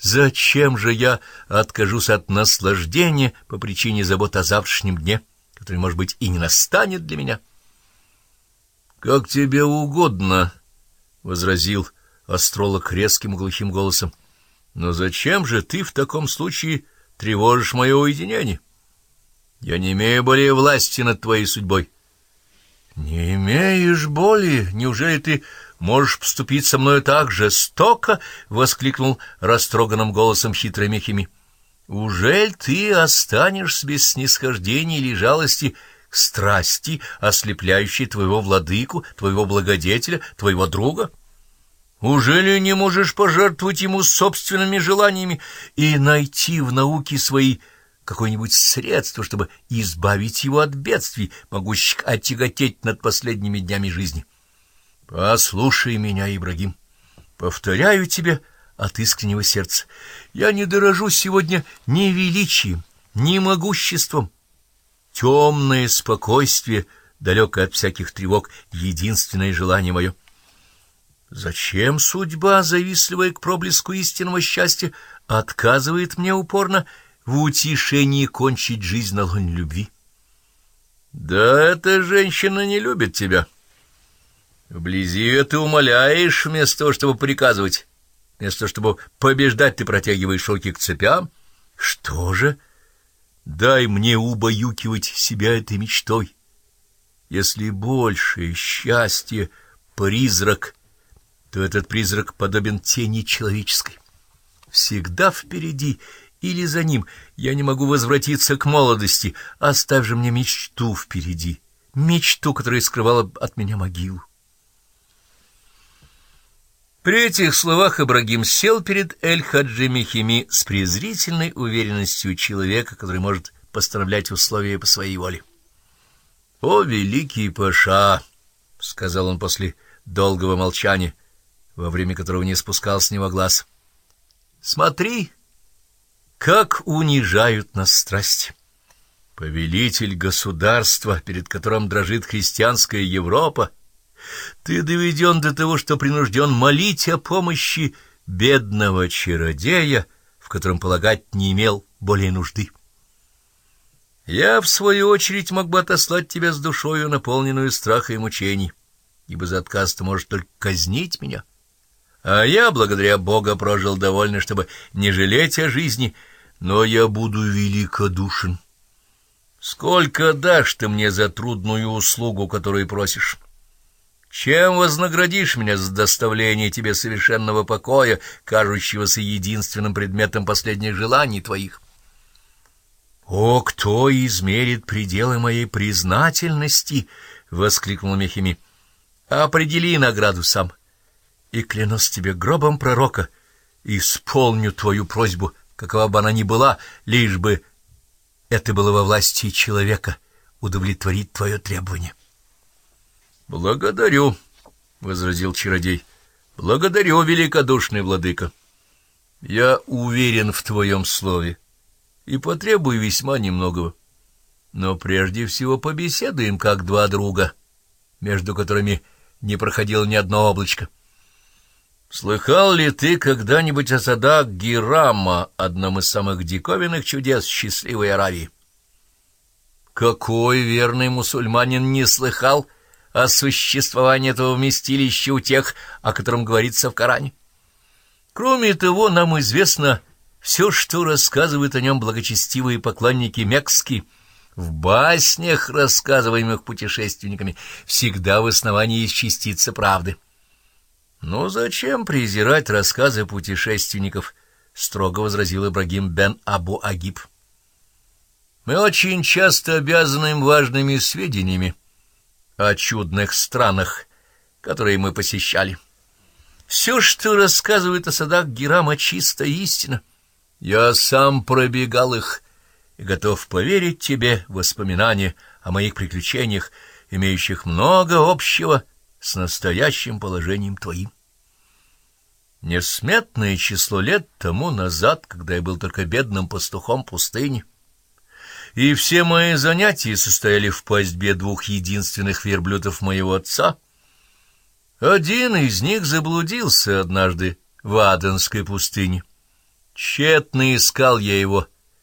Зачем же я откажусь от наслаждения по причине забот о завтрашнем дне, который, может быть, и не настанет для меня? — Как тебе угодно, — возразил астролог резким глухим голосом. — Но зачем же ты в таком случае тревожишь мое уединение? Я не имею более власти над твоей судьбой. — Не имеешь боли? Неужели ты можешь поступить со мною так жестоко? — воскликнул растроганным голосом хитрый Мехими. — Ужель ты останешься без снисхождения или жалости к страсти, ослепляющей твоего владыку, твоего благодетеля, твоего друга? Ужели не можешь пожертвовать ему собственными желаниями и найти в науке своей какое-нибудь средство, чтобы избавить его от бедствий, могущих оттяготеть над последними днями жизни. Послушай меня, Ибрагим, повторяю тебе от искреннего сердца, я не дорожу сегодня ни величием, ни могуществом. Темное спокойствие, далекое от всяких тревог, единственное желание мое. Зачем судьба, завистливая к проблеску истинного счастья, отказывает мне упорно в утешении кончить жизнь на лоне любви. Да эта женщина не любит тебя. Вблизи ты умоляешь, вместо того, чтобы приказывать. Вместо того, чтобы побеждать, ты протягиваешь руки к цепям. Что же? Дай мне убаюкивать себя этой мечтой. Если большее счастье — призрак, то этот призрак подобен тени человеческой. Всегда впереди — или за ним. Я не могу возвратиться к молодости. Оставь же мне мечту впереди, мечту, которая скрывала от меня могилу. При этих словах Ибрагим сел перед Эль-Хаджи Мехими с презрительной уверенностью человека, который может постановлять условия по своей воле. — О, великий Паша! — сказал он после долгого молчания, во время которого не спускал с него глаз. — Смотри! — как унижают нас страсти! Повелитель государства, перед которым дрожит христианская Европа, ты доведен до того, что принужден молить о помощи бедного чародея, в котором полагать не имел более нужды. Я, в свою очередь, мог бы отослать тебя с душою, наполненную страха и мучений, ибо за отказ ты можешь только казнить меня. А я, благодаря Бога, прожил довольно, чтобы не жалеть о жизни, но я буду великодушен. Сколько дашь ты мне за трудную услугу, которую просишь? Чем вознаградишь меня за доставление тебе совершенного покоя, кажущегося единственным предметом последних желаний твоих? «О, кто измерит пределы моей признательности!» — воскликнул Мехими. «Определи награду сам» и клянусь тебе гробом пророка, исполню твою просьбу, какова бы она ни была, лишь бы это было во власти человека удовлетворить твое требование. — Благодарю, — возразил чародей, — благодарю, великодушный владыка. Я уверен в твоем слове и потребую весьма немногого. Но прежде всего побеседуем, как два друга, между которыми не проходило ни одно облачко. Слыхал ли ты когда-нибудь о садах Гирама, одном из самых диковинных чудес счастливой Аравии? Какой верный мусульманин не слыхал о существовании этого вместилища у тех, о котором говорится в Коране? Кроме того, нам известно все, что рассказывают о нем благочестивые поклонники Мекски. В баснях, рассказываемых путешественниками, всегда в основании есть частица правды. «Ну зачем презирать рассказы путешественников?» — строго возразил Ибрагим бен Абу Агиб. «Мы очень часто обязаны им важными сведениями о чудных странах, которые мы посещали. Все, что рассказывают о садах Герама, чистая истина. Я сам пробегал их и готов поверить тебе воспоминания о моих приключениях, имеющих много общего с настоящим положением твоим. Несметное число лет тому назад, когда я был только бедным пастухом пустыни, и все мои занятия состояли в пастьбе двух единственных верблюдов моего отца, один из них заблудился однажды в Аденской пустыне, Тщетно искал я его